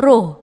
roh.